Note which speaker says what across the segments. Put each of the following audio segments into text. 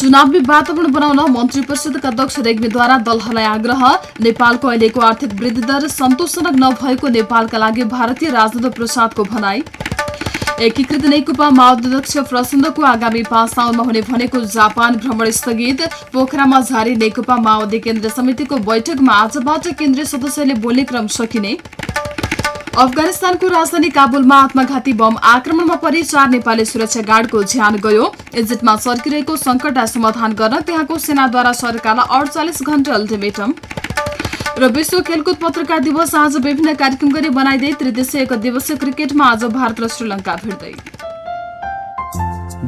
Speaker 1: चुनावी वातावरण बनाउन मन्त्री परिषदका अध्यक्ष रेग्मीद्वारा दलहरूलाई आग्रह। नेपालको अहिलेको आर्थिक वृद्धि दर सन्तोषजनक नभएको नेपालका लागि भारतीय राजदूत प्रसादको भनाई। एकीकृत नेकपा माओवादी अध्यक्ष प्रचण्डको आगामी पाँच साउनमा हुने भनेको जापान भ्रमण स्थगित। पोखरामा जारी नेकपा माओवादी केन्द्रीय समितिको बैठकमा आजबाट केन्द्रीय सदस्यले बोल्ने क्रम सकिने। अफगानिस्तानको राजधानी काबुलमा आत्मघाती बम आक्रमणमा परि चार नेपाली सुरक्षा गार्डको ज्यान गयो। इजिप्टमा सर्किरहेको सङ्कटलाई समाधान गर्न त्यहाँको सेनाद्वारा सरकारलाई अडचालिस घण्टा अल्टिमेटम। र विश्व खेलकुद पत्रकार दिवस आज विभिन्न कार्यक्रम गरी बनाइँदै त्रिदेशीय एक दिवसीय क्रिकेटमा आज भारत र श्रीलङ्का भिड्दै।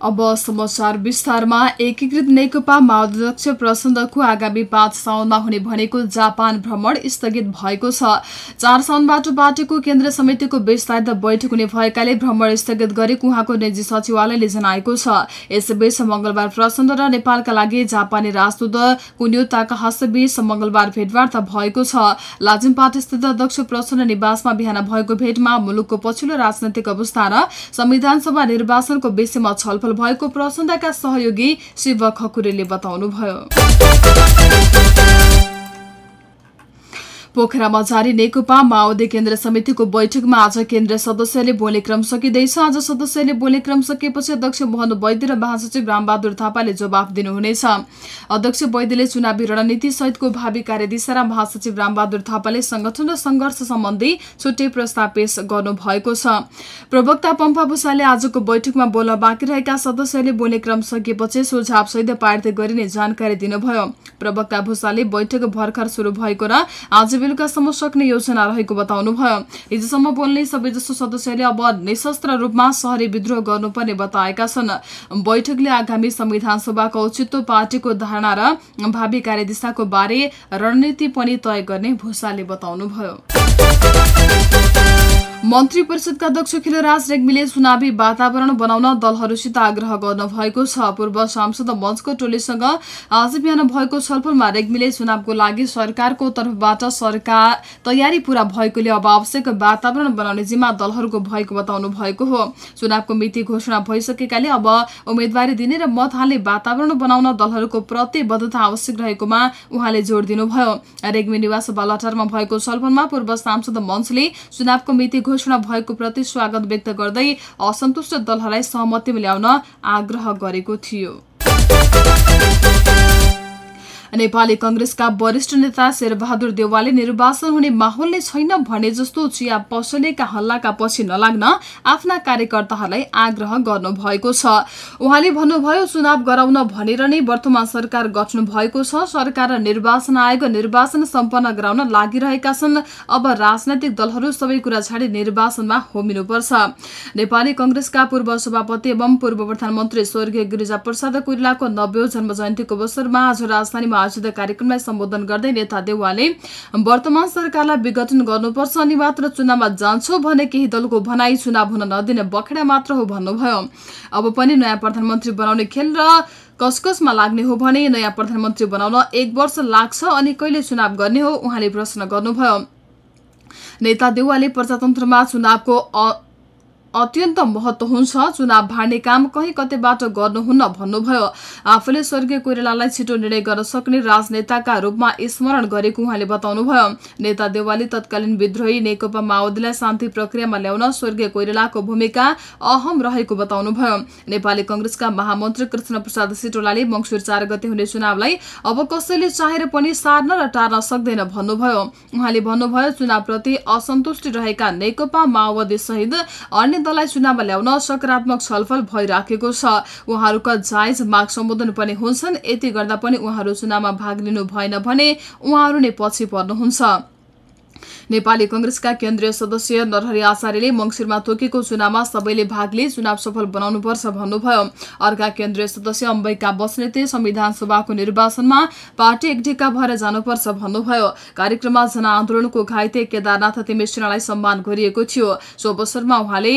Speaker 1: अब समाचार विस्तारमा एकीकृत नेकपा माओवादी अध्यक्ष प्रचण्डको आगामी पाँच साउनमा हुने भनेको जापान भ्रमण स्थगित भएको छ। चार साउनबाट पार्टीको केन्द्रीय समितिको विस्तारित बैठक हुने भएकाले भ्रमण स्थगित गरेको उहाँको निजी सचिवालयले जनाएको छ। यसैबीच मंगलबार प्रचण्ड र नेपालका लागि जापानी राजदूत कुन्यो ताकाहासबीच मंगलबार भेटवार्ता भएको छ। लाजिमपाट अध्यक्ष प्रचण्ड निवासमा बिहान भएको भेटमा मुलुकको पछिल्लो राजनैतिक अवस्था र संविधान सभा निर्वाचनको विषयमा छलफल भएको प्रचण्डका सहयोगी शिव खकुरेले बताउनुभयो। पोखरामा जारी नेकपा माओवादी केन्द्र समितिको बैठकमा आज केन्द्रीय सदस्यले बोल्ने क्रम सकिँदैछ। आज सदस्यले बोल्ने क्रम सकिएपछि अध्यक्ष मोहन वैद्य र महासचिव रामबहादुर थापाले जवाफ दिनुहुनेछ। अध्यक्ष वैद्यले चुनावी रणनीति सहितको भावी कार्यदिशा र महासचिव रामबहादुर थापाले संगठन र संघर्ष सम्बन्धी छुट्टै प्रस्ताव पेश गर्नु भएको छ। प्रवक्ता पम्पा भूषालले आजको बैठकमा बोल्न बाँकी रहेका सदस्यले बोल्ने क्रम सकिएपछि सुझाव सहित पारित गरिने जानकारी दिनुभयो। प्रवक्ता भूषालले बैठक भर्खर शुरू भएको र आज बेलुकासम्म सक्ने योजना रहेको बताउनुभयो हिजोसम्म बोल्ने सबैजसो सदस्यले अब निशस्त्र रूपमा शहरी विद्रोह गर्नुपर्ने बताएका छन्। बैठकले आगामी संविधान सभाको औचित्य पार्टीको धारणा र भावी कार्यदिशाको बारे रणनीति पनि तय गर्ने भूषालले बताउनुभयो मन्त्री परिषदका अध्यक्ष खिलराज रेग्मीले चुनावी वातावरण बनाउन दलहरूसित आग्रह गर्नु भएको छ। पूर्व सांसद मञ्चको टोलीसँग आज बिहान भएको छलफलमा रेग्मीले चुनावको लागि सरकारको तर्फबाट सरकार तयारी पूरा भएकोले अब आवश्यक वातावरण बनाउने जिम्मा दलहरूको भएको बताउनु भएको हो। चुनावको मिति घोषणा भइसकेकाले अब उम्मेद्वारी दिने र मत हाल्ने वातावरण बनाउन दलहरूको प्रतिबद्धता आवश्यक रहेकोमा उहाँले जोड़ दिनुभयो। रेग्मी निवास बालाटारमा भएको छलफलमा पूर्व सांसद मञ्चले चुनावको मिति घोषणा भएको प्रति स्वागत व्यक्त गर्दै असन्तुष्ट दलहरूलाई सहमतिमा ल्याउन आग्रह गरेको थियो। नेपाली कंग्रेसका वरिष्ठ नेता शेरबहादुर देवालले निर्वाचन हुने माहौल नै छैन भने जस्तो चिया पसलेका हल्लाका पछि नलाग्न आफ्ना कार्यकर्ताहरूलाई आग्रह गर्नुभएको छ। उहाँले भन्नुभयो चुनाव गराउन भनेर नै वर्तमान सरकार गठन भएको छ। सरकार र निर्वाचन आयोग निर्वाचन सम्पन्न गराउन लागिरहेका छन्। अब राजनैतिक दलहरू सबै कुरा छाडी निर्वाचनमा होमिनुपर्छ। नेपाली कंग्रेसका पूर्व सभापति एवं पूर्व प्रधानमन्त्री स्वर्गीय गिरिजा प्रसाद कोइरालाको नब्बे जन्म जयन्तीको अवसरमा आज राजधानीमा आयोजित कार्यक्रमलाई सम्बोधन गर्दै नेता देउवाले वर्तमान सरकारलाई विघटन गर्नुपर्छ अनि मात्र चुनावमा जान्छौ भने केही दलको भनाई चुनाव हुन नदिने बखेडा मात्र हो भन्नुभयो। अब पनि नयाँ प्रधानमन्त्री बनाउने खेल र कसकसमा लाग्ने हो भने नयाँ प्रधानमन्त्री बनाउन एक वर्ष लाग्छ अनि कहिले चुनाव गर्ने हो उहाँले प्रश्न गर्नुभयो। नेता देउवाले प्रजातन्त्रमा चुनावको अत्यन्त महत्व हुन्छ। चुनाव भाड्ने काम कहीँ कतैबाट गर्नुहुन्न भन्नुभयो। आफूले स्वर्गीय कोइरालालाई छिटो निर्णय गर्न सक्ने राजनेताका रूपमा स्मरण गरेको उहाँले बताउनुभयो। नेता देवाली तत्कालीन विद्रोही नेकपा माओवादीलाई शान्ति प्रक्रियामा ल्याउन स्वर्गीय कोइरालाको भूमिका अहम रहेको बताउनुभयो। नेपाली कंग्रेसका महामन्त्री कृष्ण प्रसाद सिटोलाले मङ्सिर चार गते हुने चुनावलाई अब कसैले चाहेर पनि सार्न र टार्न सक्दैन भन्नुभयो। उहाँले भन्नुभयो चुनावप्रति असन्तुष्टि रहेका नेकपा माओवादी सहित अन्य दललाई चुनावमा ल्याउन सकारात्मक छलफल भइराखेको छ। उहाँहरूका जायज माग सम्बोधन पनि हुन्छन्। यति गर्दा पनि उहाँहरू चुनावमा भाग लिनु भएन भने उहाँहरू नै पछि पर्नुहुन्छ। नेपाली कंग्रेसका केन्द्रीय सदस्य नरहरी आचार्यले मंगिरमा तोकेको चुनावमा सबैले भाग लिई चुनाव सफल बनाउनुपर्छ भन्नुभयो। अर्का केन्द्रीय सदस्य अम्बिका बस्नेतले संविधान सभाको निर्वाचनमा पार्टी एकढिक्का भएर जानुपर्छ भन्नुभयो। कार्यक्रममा जनआन्दोलनको घाइते केदारनाथ तिमेश्वरलाई सम्मान गरिएको थियो। सो अवसरमा उहाँले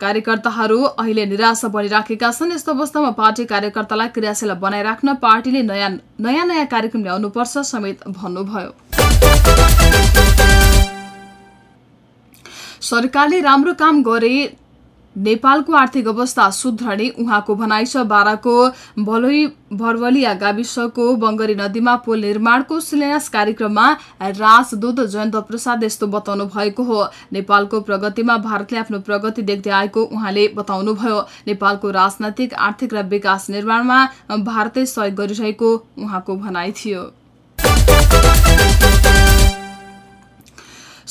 Speaker 1: कार्यकर्ताहरू अहिले निराश बनिराखेका छन्। यस्तो अवस्थामा पार्टी कार्यकर्तालाई क्रियाशील बनाइराख्न पार्टीले नयाँ नयाँ नयाँ कार्यक्रम ल्याउनुपर्छ समेत भन्नुभयो। सरकारले राम्रो काम गरे नेपालको आर्थिक अवस्था सुध्रने उहाँको भनाइ छ। बाराको भलोई भरवलिया गाविसको बङ्गरी नदीमा पुल निर्माणको शिलान्यास कार्यक्रममा राजदूत जयन्त प्रसाद यस्तो बताउनु भएको हो। नेपालको प्रगतिमा भारतले आफ्नो प्रगति देख्दै आएको उहाँले बताउनुभयो। नेपालको राजनैतिक आर्थिक र विकास निर्माणमा भारतले सहयोग गरिरहेको उहाँको भनाइ थियो।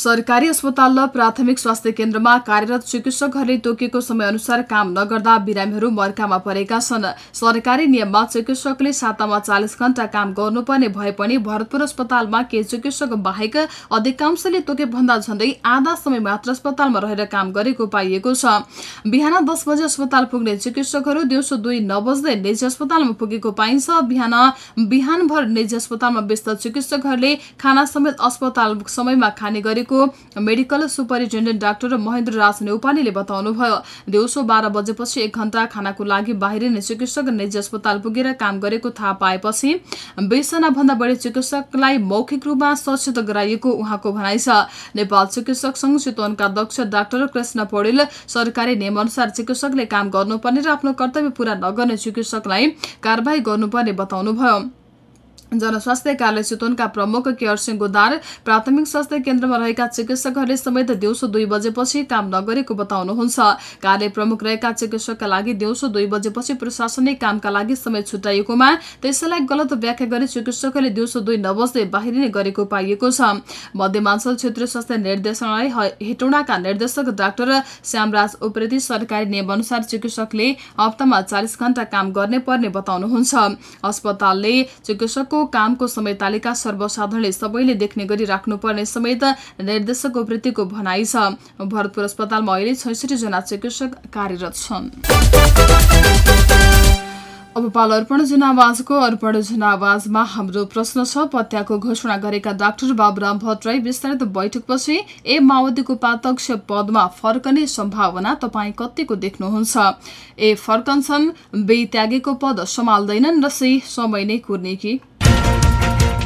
Speaker 1: सरकारी अस्पताल र प्राथमिक स्वास्थ्य केन्द्रमा कार्यरत चिकित्सकहरूले तोकेको समयअनुसार काम नगर्दा बिरामीहरू मर्कामा परेका छन्। सरकारी नियममा चिकित्सकले सातामा चालिस घण्टा काम गर्नुपर्ने भए पनि भरतपुर अस्पतालमा केही चिकित्सक बाहेक अधिकांशले तोके भन्दा झण्डै आधा समय मात्र अस्पतालमा रहेर काम गरेको पाइएको छ। बिहान दस बजे अस्पताल पुग्ने चिकित्सकहरू दिउँसो दुई नबज्दै निजी अस्पतालमा पुगेको पाइन्छ। बिहान बिहानभर निजी अस्पतालमा व्यस्त चिकित्सकहरूले खाना समेत अस्पताल समयमा खाने गरे गरेको medical superintendent doctor Mahendra Raj नेउपानेले बताउनुभयो दिउँसो बाह्र बजेपछि एक घण्टा खानाको लागि बाहिरिने चिकित्सक निजी अस्पताल पुगेर काम गरेको थाहा पाएपछि बिसजना भन्दा बढी चिकित्सकलाई मौखिक रूपमा सचेत गराइएको उहाँको भनाइ छ। नेपाल चिकित्सक संघ चितवनका अध्यक्ष डाक्टर कृष्ण पौडेल सरकारी नियमअनुसार चिकित्सकले काम गर्नुपर्ने र आफ्नो कर्तव्य पूरा नगर्ने चिकित्सकलाई कारवाही गर्नुपर्ने बताउनुभयो। जनस्वास्थ्य कार्यालय चितवनका प्रमुख केयर सिंह गोदार प्राथमिक स्वास्थ्य केन्द्रमा रहेका चिकित्सकहरूले समेत दिउँसो दुई बजेपछि काम नगरेको बताउनुहुन्छ। कार्य प्रमुख रहेका चिकित्सकका लागि दिउँसो दुई बजेपछि प्रशासनिक कामका लागि समय छुट्याइएकोमा त्यसैलाई गलत व्याख्या गरी चिकित्सकहरूले दिउँसो दुई नबज्दै बाहिरिने गरेको पाइएको छ। मध्यमाञ्चल क्षेत्रीय स्वास्थ्य निर्देशनालय हेटौँडाका निर्देशक डाक्टर श्यामराज उप्रेती सरकारी नियमअनुसार चिकित्सकले हप्तामा चालिस घण्टा काम गर्ने पर्ने बताउनुहुन्छ। अस्पतालले चिकित्सकको कामको समय तालिका सर्वसाधारणले सबैले देख्ने गरी राख्नुपर्ने समेत निर्देशक वृत्तिको भनाइ छ। भरतपुर अस्पतालमा अहिले छैसठी जना चिकित्सक कार्यरत छन्। अब पाल अर्पण जनावाजको अर्पण जनावाजमा हाम्रो प्रश्न छ। पत्याको घोषणा गरेका डाक्टर बाबुराम भट्टराई विस्तारित बैठकपछि ए माओवादीको उपाध्यक्ष पदमा फर्कने सम्भावना तपाईँ कतिको देख्नुहुन्छ? ए फर्कन्छन् बे त्यागेको पद सम्हाल्दैनन् र सही समय नै कुर्ने कि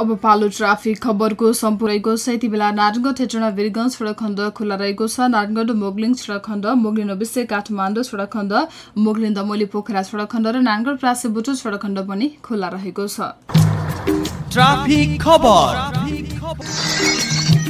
Speaker 1: अब पालो ट्राफिक खबरको सम्पूर्णको छ। यति बेला नारायणगढ हेटना वीरगंज सडक खण्ड खुल्ला रहेको छ। नारायणगढ मोगलिङ सडक खण्ड मोगलिन विषय काठमाडौँ सडक खण्ड मोगलिन दमोली पोखरा सडक खण्ड र नारायणगढ प्रासे बुटो सडक खण्ड पनि खुल्ला रहेको छ।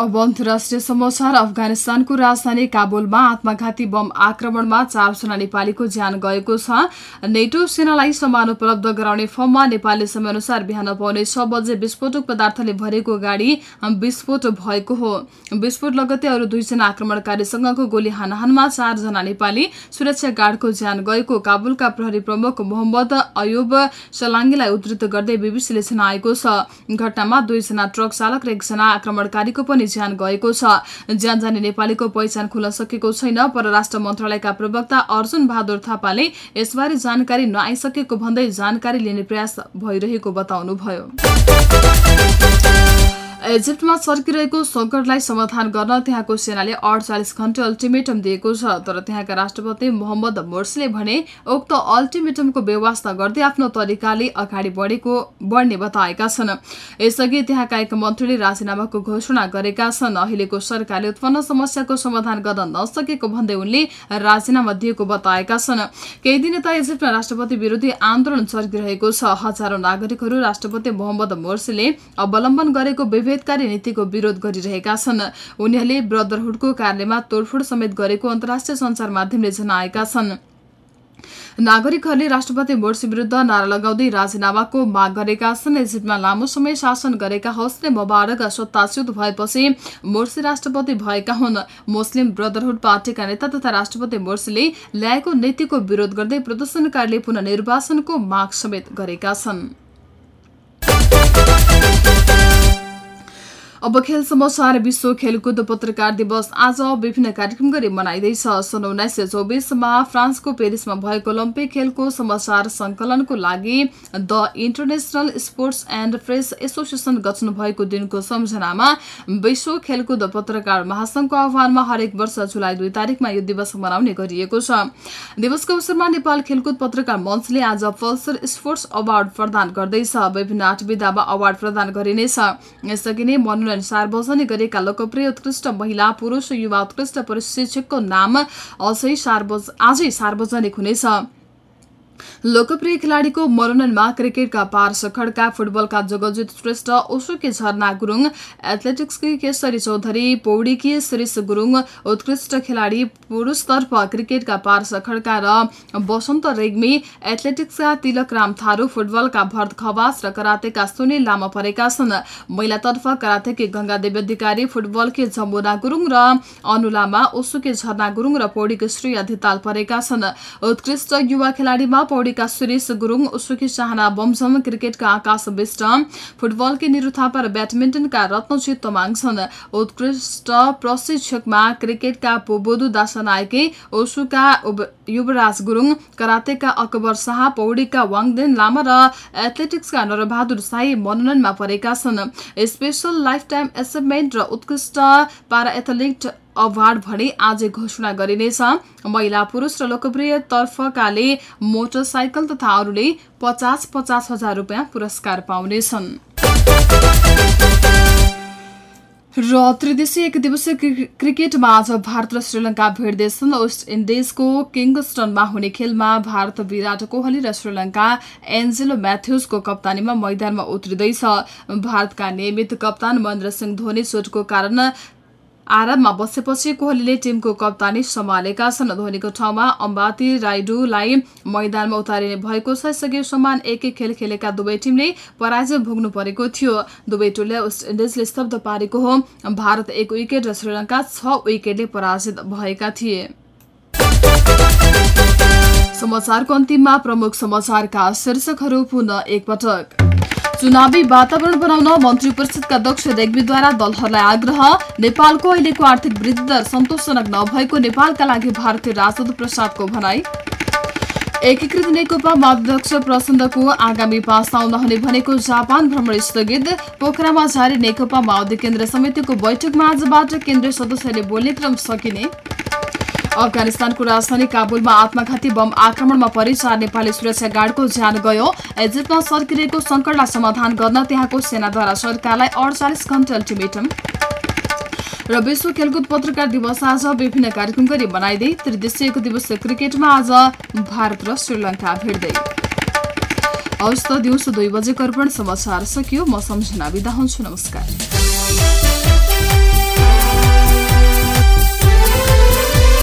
Speaker 1: अब अन्तर्राष्ट्रिय समाचार अफगानिस्तानको राजधानी काबुलमा आत्मघाती बम आक्रमणमा चारजना नेपालीको ज्यान गएको छ। नेटो सेनालाई सामान उपलब्ध गराउने फर्ममा नेपालले समयअनुसार बिहान पाउने छ बजे विस्फोटक पदार्थले भरेको गाडी विस्फोट भएको हो। विस्फोट लगत्तै अरू दुईजना आक्रमणकारीसँगको गोली हानाहानमा चारजना नेपाली सुरक्षा गार्डको ज्यान गएको। काबुलका प्रहरी प्रमुख मोहम्मद अयुब सलाङ्गीलाई उद्धृत गर्दै बीबीसीले जनाएको छ। घटनामा दुईजना ट्रक चालक र एकजना आक्रमणकारीको पनि ज्यान गएको छ। ज्यान जाने नेपालीको पहिचान खुल्न सकेको छैन परराष्ट्र मन्त्रालयका प्रवक्ता अर्जुन बहादुर थापाले यसबारे जानकारी नआइसकेको भन्दै जानकारी लिने प्रयास भइरहेको बताउनुभयो। इजिप्टमा चर्किरहेको सङ्कटलाई समाधान गर्न त्यहाँको सेनाले अडचालिस घण्टे अल्टिमेटम दिएको छ। तर त्यहाँका राष्ट्रपति मोहम्मद मोर्सीले भने उक्त अल्टिमेटमको व्यवस्था गर्दै आफ्नो तरिकाले अगाडि बढेको बढ्ने बताएका छन्। यसअघि त्यहाँका एक मन्त्रीले राजीनामाको घोषणा गरेका छन्। अहिलेको सरकारले उत्पन्न समस्याको समाधान गर्न नसकेको भन्दै उनले राजीनामा दिएको बताएका छन्। केही दिन यता इजिप्टमा राष्ट्रपति विरोधी आन्दोलन चर्किरहेको छ। हजारौं नागरिकहरू राष्ट्रपति मोहम्मद मोर्सीले अवलम्बन गरेको विभेदकारी नीतिको विरोध गरिरहेका छन्। उनीहरूले ब्रदरहुडको कार्यालयमा तोडफोड समेत गरेको अन्तर्राष्ट्रिय सञ्चार माध्यमले जनाएका छन्। नागरिकहरूले राष्ट्रपति मोर्सी विरुद्ध नारा लगाउँदै राजीनामाको माग गरेका छन्। इजिप्टमा लामो समय शासन गरेका होस्ने मुबारक सत्ताच्युत भएपछि मोर्सी राष्ट्रपति भएका हुन्। मुस्लिम ब्रदरहुड पार्टीका नेता तथा राष्ट्रपति मोर्सीले ल्याएको नीतिको विरोध गर्दै प्रदर्शनकारीले पुनः निर्वाचनको माग समेत गरेका छन्। अब खेल समाचार विश्व खेलकुद पत्रकार दिवस आज विभिन्न कार्यक्रम गरी मनाइँदैछ। सन् उन्नाइस सय चौबिसमा फ्रान्सको पेरिसमा भएको ओलम्पिक खेलको समाचार संकलनको लागि the international sports and press association गठन भएको दिनको सम्झनामा विश्व खेलकुद पत्रकार महासंघको आह्वानमा हरेक वर्ष जुलाई दुई तारिकमा यो दिवस मनाउने गरिएको छ। दिवसको अवसरमा नेपाल खेलकुद पत्रकार मञ्चले आज पल्सर स्पोर्ट्स अवार्ड प्रदान गर्दैछ। विभिन्न आठ विधामा अवार्ड प्रदान गरिनेछ। यसअघि नै मनोनयन सार्वजनिक गरेका लोकप्रिय उत्कृष्ट महिला पुरुष युवा उत्कृष्ट प्रशिक्षकको नाम अझै सार्वज आजै सार्वजनिक हुनेछ। लोकप्रिय खेलाडीको मनोनयनमा क्रिकेटका पार्स खड्का फुटबलका जगजित श्रेष्ठ ओसोकी झरना गुरुङ एथलेटिक्सकी केशरी चौधरी पौडीकी शिरिष गुरुङ उत्कृष्ट खेलाडी पुरुषतर्फ क्रिकेटका पार्स खड्का र वसन्त रेग्मी एथलेटिक्सका तिलक राम थारू फुटबलका भरत खवास र करातेका सुनिल लामा परेका छन्। महिलातर्फ करातेकी देवी अधिकारी फुटबलकी जमुना गुरुङ र अनुलामा ओसुकी झरना गुरुङ र पौडीकी श्री अधिताल परेका छन्। उत्कृष्ट युवा खेलाडीमा पौडीका सुरेश गुरुङ उसुकी चाहना बमझम क्रिकेटका आकाश विष्ट फुटबलकी निरु थापा र ब्याडमिन्टनका रत्नजित तमाङ छन् उत्कृष्ट प्रशिक्षकमा क्रिकेटका पोबोधु दासनायके ओसुका युवराज गुरुङ करातेका अकबर शाह पौडीका वाङदेन लामा र एथलेटिक्सका नरबहादुर साई मनोनयनमा परेका छन् स्पेसल लाइफ टाइम एचिभमेन्ट र उत्कृष्ट पारा एथलिट अवार्ड भने आज घोषणा गरिनेछ। महिला पुरुष र लोकप्रिय तर्फकाले मोटरसाइकल तथा अरूले पचास पचास हजार रुपियाँ पुरस्कार पाउनेछन्। र त्रिदेशीय एक दिवसीय क्रिकेटमा आज भारत र श्रीलङ्का भेट्दैछन् वेस्ट इन्डिजको किङ्गस्टनमा हुने खेलमा भारत विराट कोहली र श्रीलङ्का एन्जेलो म्याथ्युजको कप्तानीमा मैदानमा उत्रिँदैछ। भारतका नियमित कप्तान महेन्द्र सिंह धोनी चोटको कारण आराममा बसेपछि कोहलीले टिमको कप्तानी सम्हालेका छन्। धोनीको ठाउँमा अम्बाती राइडुलाई मैदानमा उतारिने भएको छ यसअघि समान एक एक खेल खेलेका दुवै टिमले पराजय भोग्नु परेको थियो। दुवै टोलले वेस्ट इन्डिजले स्तब्ध पारेको हो। भारत एक विकेट र श्रीलङ्का छ विकेटले पराजित भएका थिए। समाचारको अन्तिममा प्रमुख समाचारका शीर्षकहरू पुनः एकपटक। चुनावी वातावरण बनाउन मन्त्री परिषदका अध्यक्ष रेग्मीद्वारा दलहरूलाई आग्रह। नेपालको अहिलेको आर्थिक वृद्धि दर सन्तोषजनक नभएको नेपालका लागि भारतीय राजदूत प्रसादको भनाई। एकीकृत नेकपा माध्यक्ष प्रचण्डको आगामी पाँच साउन हुने भनेको जापान भ्रमण स्थगित। पोखरामा जारी नेकपा माओवादी केन्द्र समितिको बैठकमा आजबाट केन्द्रीय सदस्यले बोल्ने क्रम सकिने। अफगानिस्तानको राजधानी काबुलमा आत्मघाती बम आक्रमणमा परि चार नेपाली सुरक्षा गार्डको ज्यान गयो। इजिप्टमा सर्किरहेको सङ्कटलाई समाधान गर्न त्यहाँको सेनाद्वारा सरकारलाई अडचालिस घण्टा अल्टिमेटम। र विश्व खेलकुद पत्रकार दिवस आज विभिन्न कार्यक्रम गरी मनाइँदै त्रिदेशीय दिवसीय क्रिकेटमा आज भारत र श्रीलङ्का भेट्दै हवस् त दिउँसो दुई बजेको अर्पण समाचार सकियो। म सम्झना बिदा हुन्छु। नमस्कार।